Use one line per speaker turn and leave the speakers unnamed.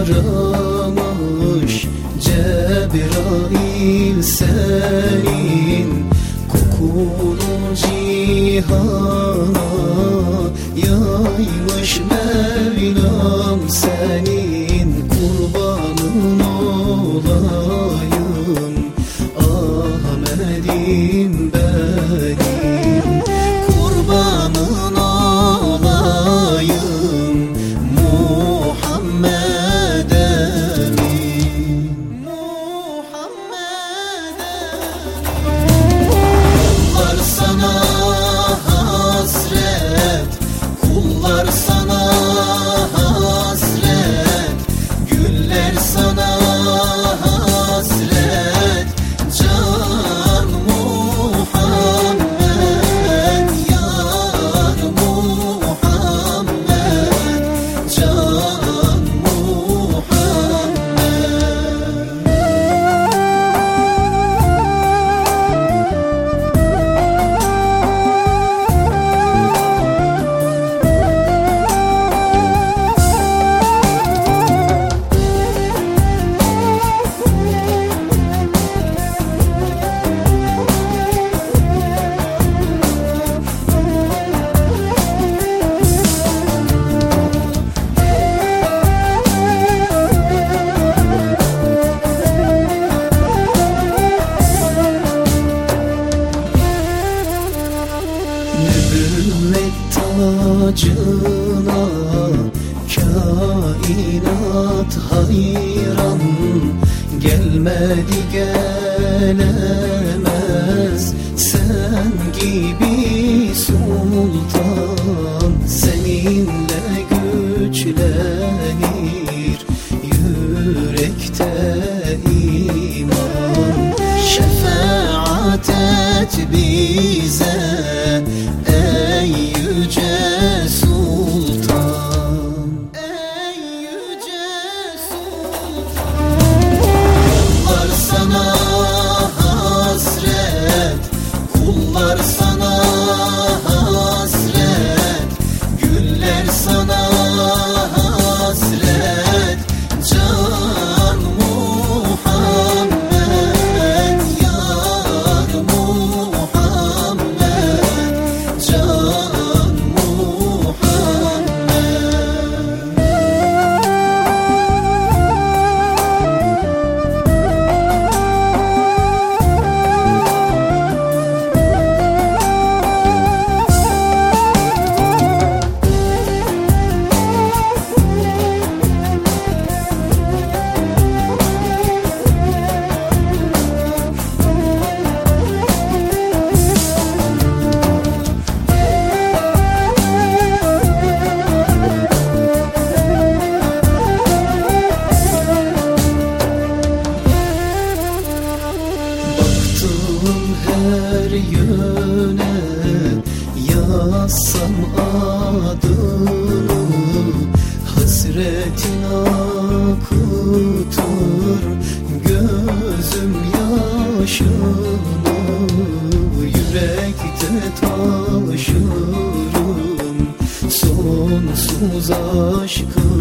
aramış Cebrail senin kokunu cihana Yaymış Mevlam senin Nübüvvet tacına Kainat hayran. Gelmedi gelemez. Sen gibi sultan Seninle güçlenir. Yürekte iman. Şefaat et bize Yazsam adını Hasretin akıtır Gözüm yaşını Yürekte taşırım. Sonsuz aşkını